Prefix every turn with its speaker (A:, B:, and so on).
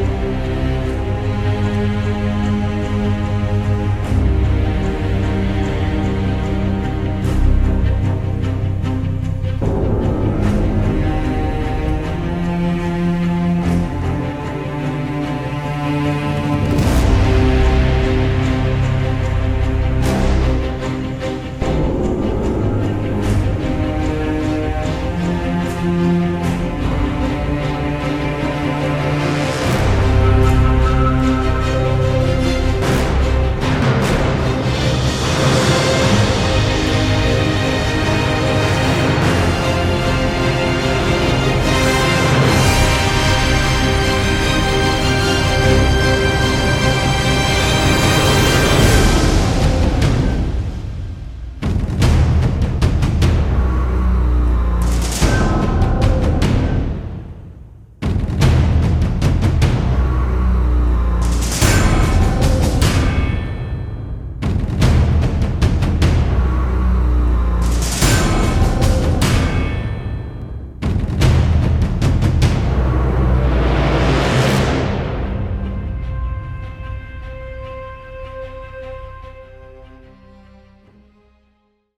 A: Música